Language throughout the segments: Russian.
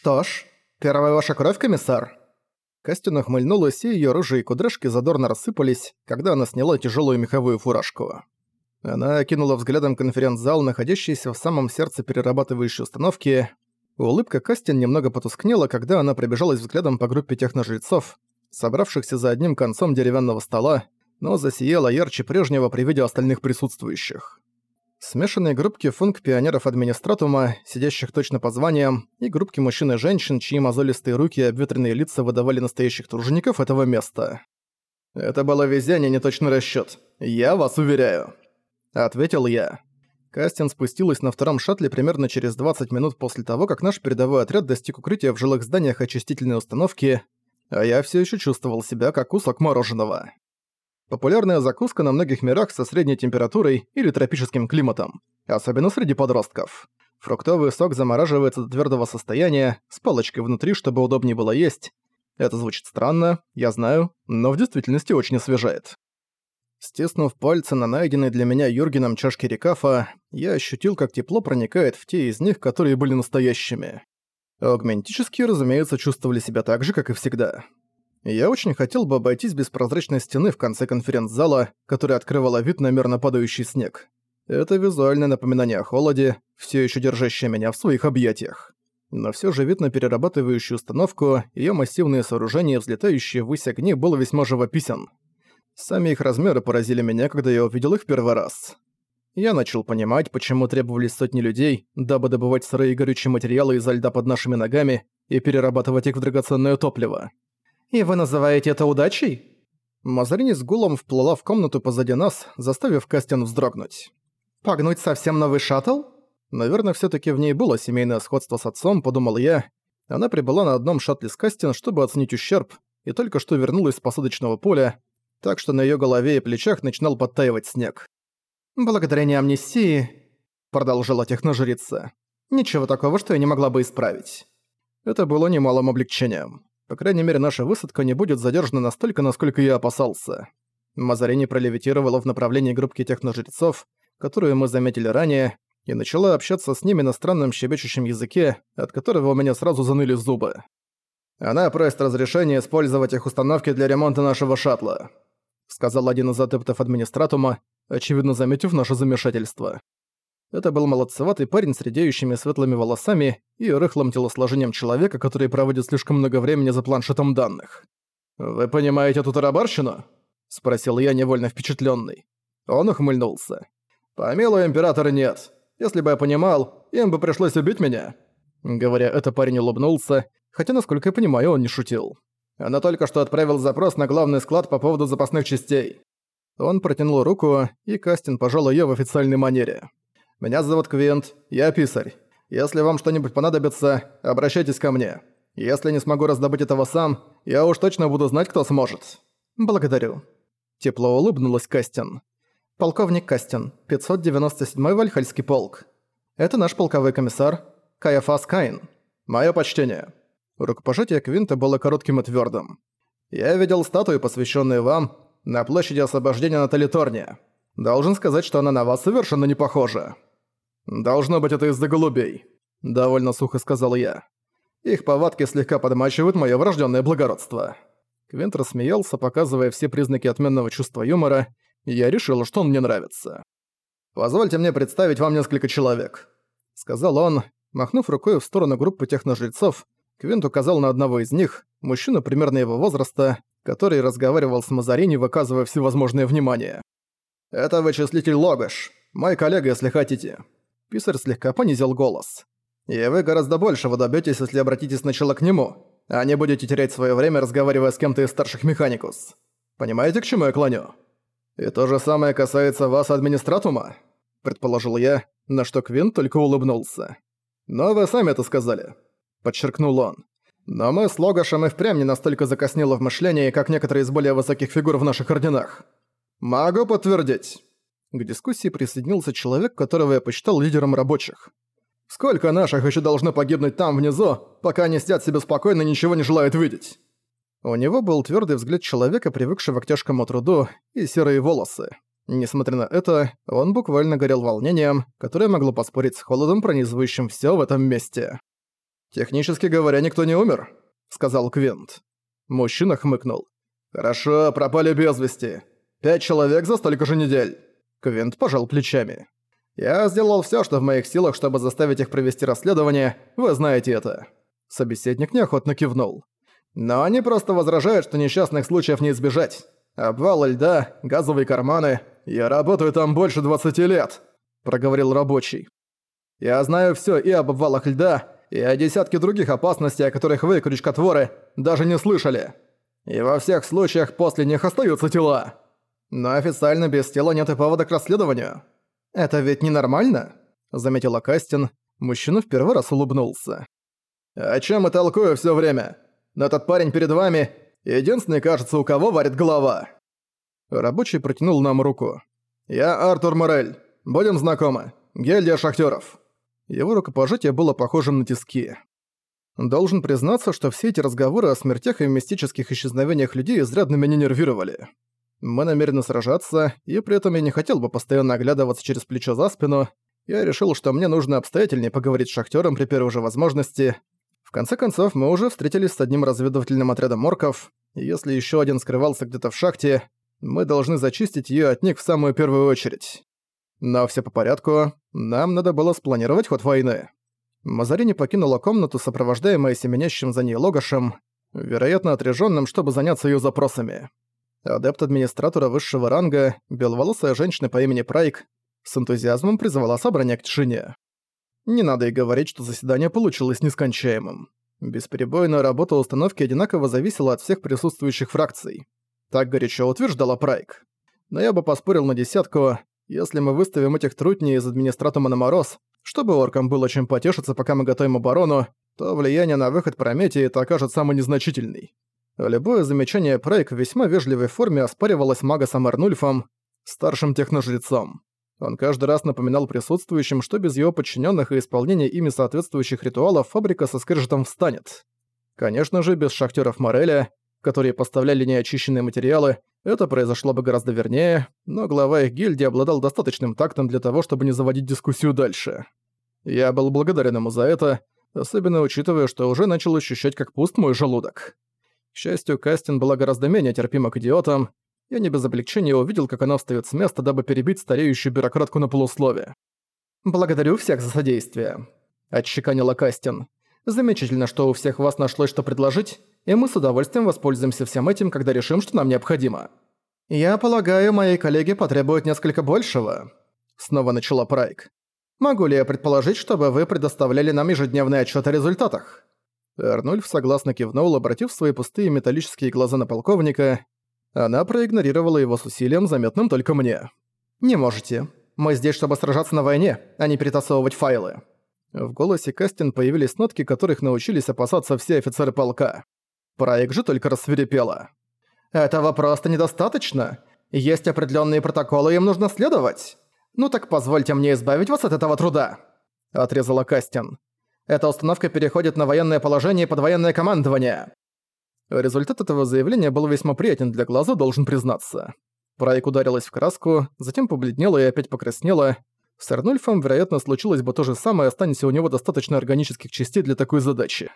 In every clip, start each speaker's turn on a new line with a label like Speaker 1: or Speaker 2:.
Speaker 1: «Что ж, первая ваша кровь, комиссар?» Кастин ухмыльнулась, и её рыжие кудряшки задорно рассыпались, когда она сняла тяжёлую меховую фуражку. Она окинула взглядом конференц-зал, находящийся в самом сердце перерабатывающей установки. Улыбка Кастин немного потускнела, когда она пробежалась взглядом по группе техножрецов, собравшихся за одним концом деревянного стола, но засияла ярче прежнего при виде остальных присутствующих. Смешанные группки функ-пионеров администратума, сидящих точно по званиям, и группки мужчин и женщин, чьи мозолистые руки и обветренные лица выдавали настоящих тружеников этого места. «Это было везение, не точный расчёт. Я вас уверяю», — ответил я. Кастин спустилась на втором шаттле примерно через 20 минут после того, как наш передовой отряд достиг укрытия в жилых зданиях очистительной установки, а я всё ещё чувствовал себя как кусок мороженого. Популярная закуска на многих мирах со средней температурой или тропическим климатом, особенно среди подростков. Фруктовый сок замораживается до твердого состояния, с палочкой внутри, чтобы удобнее было есть. Это звучит странно, я знаю, но в действительности очень освежает. Стиснув пальцы на найденной для меня Юргеном чашке рекафа, я ощутил, как тепло проникает в те из них, которые были настоящими. Аугментические, разумеется, чувствовали себя так же, как и всегда. Я очень хотел бы обойтись без прозрачной стены в конце конференц-зала, которая открывала вид на мерно падающий снег. Это визуальное напоминание о холоде, все еще держащее меня в своих объятиях. Но все же вид на перерабатывающую установку, ее массивные сооружения, взлетающие ввысь огни, был весьма живописен. Сами их размеры поразили меня, когда я увидел их первый раз. Я начал понимать, почему требовались сотни людей, дабы добывать сырые горючие материалы изо льда под нашими ногами и перерабатывать их в драгоценное топливо. «И вы называете это удачей?» Мазарини с гулом вплыла в комнату позади нас, заставив Кастин вздрогнуть. «Погнуть совсем новый шаттл?» Наверное, все таки в ней было семейное сходство с отцом, подумал я. Она прибыла на одном шаттле с Кастин, чтобы оценить ущерб, и только что вернулась с посадочного поля, так что на ее голове и плечах начинал подтаивать снег. «Благодарение амнистии», — продолжила техножрица, — «ничего такого, что я не могла бы исправить». Это было немалым облегчением. По крайней мере, наша высадка не будет задержана настолько, насколько я опасался. Мазарини пролевитировала в направлении группки техножрецов, которую мы заметили ранее, и начала общаться с ними на странном щебечущем языке, от которого у меня сразу заныли зубы. «Она просит разрешения использовать их установки для ремонта нашего шаттла», сказал один из адептов администратума, очевидно заметив наше замешательство. Это был молодцеватый парень с редеющими светлыми волосами и рыхлым телосложением человека, который проводит слишком много времени за планшетом данных. «Вы понимаете эту тарабарщину?» — спросил я, невольно впечатлённый. Он ухмыльнулся. «Помилуй, императора нет. Если бы я понимал, им бы пришлось убить меня». Говоря это, парень улыбнулся, хотя, насколько я понимаю, он не шутил. Она только что отправил запрос на главный склад по поводу запасных частей. Он протянул руку, и Кастин пожал её в официальной манере. Меня зовут Квинт, я писарь. Если вам что-нибудь понадобится, обращайтесь ко мне. Если не смогу раздобыть этого сам, я уж точно буду знать, кто сможет. Благодарю. Тепло улыбнулась Кастин. Полковник Кастин, 597-й Вальхальский полк. Это наш полковой комиссар Каяфас Каин. Моё почтение. Рукопожатие Квинта было коротким и твёрдым. Я видел статую, посвященную вам, на площади освобождения на Талиторне. Должен сказать, что она на вас совершенно не похожа. «Должно быть, это из-за голубей», — довольно сухо сказал я. «Их повадки слегка подмачивают моё врождённое благородство». Квинт рассмеялся, показывая все признаки отменного чувства юмора, и я решил, что он мне нравится. «Позвольте мне представить вам несколько человек», — сказал он, махнув рукой в сторону группы техножрецов, Квинт указал на одного из них, мужчину примерно его возраста, который разговаривал с Мазарини, выказывая всевозможное внимание. «Это вычислитель Логош, мой коллега, если хотите. Писарь слегка понизил голос. «И вы гораздо большего добьётесь, если обратитесь сначала к нему, а не будете терять своё время, разговаривая с кем-то из старших механикус. Понимаете, к чему я клоню?» «И то же самое касается вас, администратума?» Предположил я, на что Квин только улыбнулся. «Но вы сами это сказали», — подчеркнул он. «Но мы с Логошем и впрямь не настолько закоснело в мышлении, как некоторые из более высоких фигур в наших орденах. Могу подтвердить». К дискуссии присоединился человек, которого я посчитал лидером рабочих. «Сколько наших еще должно погибнуть там, внизу, пока они сидят себе спокойно и ничего не желают видеть?» У него был твердый взгляд человека, привыкшего к тяжкому труду, и серые волосы. Несмотря на это, он буквально горел волнением, которое могло поспорить с холодом, пронизывающим все в этом месте. «Технически говоря, никто не умер», — сказал Квинт. Мужчина хмыкнул. «Хорошо, пропали без вести. Пять человек за столько же недель». Квинт пожал плечами. «Я сделал всё, что в моих силах, чтобы заставить их провести расследование, вы знаете это». Собеседник неохотно кивнул. «Но они просто возражают, что несчастных случаев не избежать. Обвалы льда, газовые карманы. Я работаю там больше 20 лет», — проговорил рабочий. «Я знаю всё и об обвалах льда, и о десятке других опасностей, о которых вы, крючкотворы, даже не слышали. И во всех случаях после них остаются тела. Но официально без тела нет и повода к расследованию. Это ведь ненормально?» — заметила Кастин. Мужчина в первый раз улыбнулся. «О чем и толкую все время? Но этот парень перед вами — единственный, кажется, у кого варит голова». Рабочий протянул нам руку. «Я Артур Морель. Будем знакомы. Гильдия шахтеров. Его рукопожатие было похожим на тиски. Должен признаться, что все эти разговоры о смертях и мистических исчезновениях людей изрядно меня нервировали. Мы намерены сражаться, и при этом я не хотел бы постоянно оглядываться через плечо за спину. Я решил, что мне нужно обстоятельнее поговорить с шахтером при первой же возможности. В конце концов, мы уже встретились с одним разведывательным отрядом морков, и если еще один скрывался где-то в шахте, мы должны зачистить ее от них в самую первую очередь. Но все по порядку, нам надо было спланировать ход войны. Мазарини покинула комнату, сопровождаемая семенящим за ней Логошем, вероятно, отряженным, чтобы заняться ее запросами. Адепт администратора высшего ранга, беловолосая женщина по имени Прайк, с энтузиазмом призвала собрание к тишине. Не надо и говорить, что заседание получилось нескончаемым. Бесперебойная работа установки одинаково зависела от всех присутствующих фракций. Так горячо утверждала Прайк. Но я бы поспорил на десятку, если мы выставим этих трутней из администратума на мороз, чтобы оркам было чем потешиться, пока мы готовим оборону, то влияние на выход Прометии это окажет самый незначительный. Любое замечание Прайк в весьма вежливой форме оспаривалось магасом Арнульфом, старшим техножрецом. Он каждый раз напоминал присутствующим, что без его подчиненных и исполнения ими соответствующих ритуалов фабрика со скрежетом встанет. Конечно же, без шахтеров Мореля, которые поставляли неочищенные материалы, это произошло бы гораздо вернее, но глава их гильдии обладал достаточным тактом для того, чтобы не заводить дискуссию дальше. Я был благодарен ему за это, особенно учитывая, что уже начал ощущать, как пуст мой желудок. К счастью, Кастин была гораздо менее терпима к идиотам. Я не без облегчения увидел, как она встаёт с места, дабы перебить стареющую бюрократку на полуслове. «Благодарю всех за содействие», — отчеканила Кастин. «Замечательно, что у всех вас нашлось что предложить, и мы с удовольствием воспользуемся всем этим, когда решим, что нам необходимо. Я полагаю, мои коллеги потребуют несколько большего. Снова начала Прайк. Могу ли я предположить, чтобы вы предоставляли нам ежедневный отчет о результатах? Арнольф согласно кивнул, обратив свои пустые металлические глаза на полковника. Она проигнорировала его с усилием, заметным только мне. «Не можете. Мы здесь, чтобы сражаться на войне, а не перетасовывать файлы». В голосе Кастин появились нотки, которых научились опасаться все офицеры полка. Проект же только рассверепела. «Этого просто недостаточно. Есть определенные протоколы, им нужно следовать. Ну так позвольте мне избавить вас от этого труда», — отрезала Кастин. «Эта установка переходит на военное положение под военное командование». Результат этого заявления был весьма приятен для глаза, должен признаться. Прайк ударилась в краску, затем побледнела и опять покраснела. С Арнульфом, вероятно, случилось бы то же самое, останется у него достаточно органических частей для такой задачи.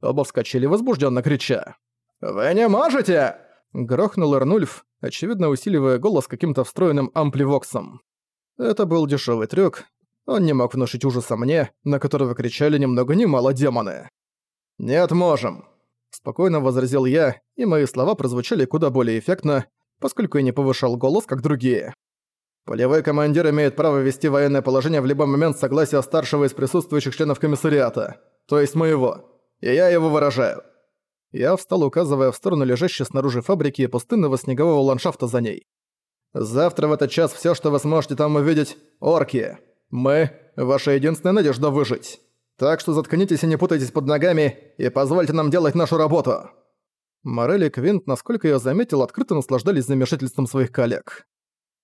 Speaker 1: Оба вскочили, возбужденно крича. «Вы не можете!» Грохнул Эрнульф, очевидно усиливая голос каким-то встроенным ампливоксом. Это был дешевый трюк. Он не мог внушить ужаса мне, на которого кричали ни много ни мало демоны. «Нет, можем!» Спокойно возразил я, и мои слова прозвучали куда более эффектно, поскольку я не повышал голос, как другие. Полевой командир имеет право вести военное положение в любой момент согласия старшего из присутствующих членов комиссариата, то есть моего и я его выражаю». Я встал, указывая в сторону лежащей снаружи фабрики и пустынного снегового ландшафта за ней. «Завтра в этот час все, что вы сможете там увидеть – орки. Мы – ваша единственная надежда выжить. Так что заткнитесь и не путайтесь под ногами, и позвольте нам делать нашу работу». Морель и Квинт, насколько я заметил, открыто наслаждались замешательством своих коллег.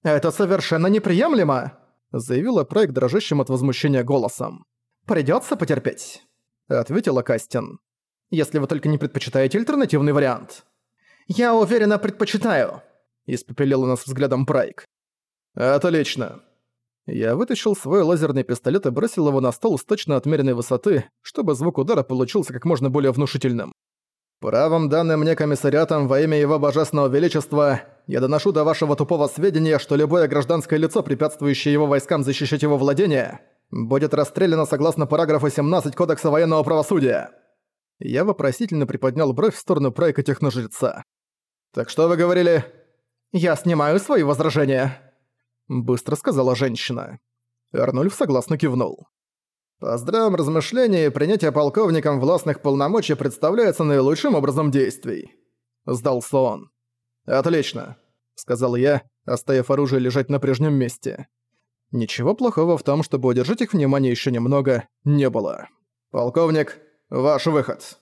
Speaker 1: «Это совершенно неприемлемо!» – заявила проект дрожащим от возмущения голосом. «Придётся потерпеть» ответила Кастин. «Если вы только не предпочитаете альтернативный вариант». «Я уверенно предпочитаю», — испепелила нас взглядом Прайк. «Отлично». Я вытащил свой лазерный пистолет и бросил его на стол с точно отмеренной высоты, чтобы звук удара получился как можно более внушительным. Правом данным мне комиссариатом во имя его божественного величества, я доношу до вашего тупого сведения, что любое гражданское лицо, препятствующее его войскам защищать его владения, будет расстреляно согласно параграфу 17 Кодекса военного правосудия. Я вопросительно приподнял бровь в сторону прайка техножреца. «Так что вы говорили?» «Я снимаю свои возражения», — быстро сказала женщина. Арнольф согласно кивнул. По здравом размышлении, принятие полковником властных полномочий представляется наилучшим образом действий. Сдался он. «Отлично», — сказал я, оставив оружие лежать на прежнем месте. Ничего плохого в том, чтобы удержать их внимание еще немного, не было. «Полковник, ваш выход».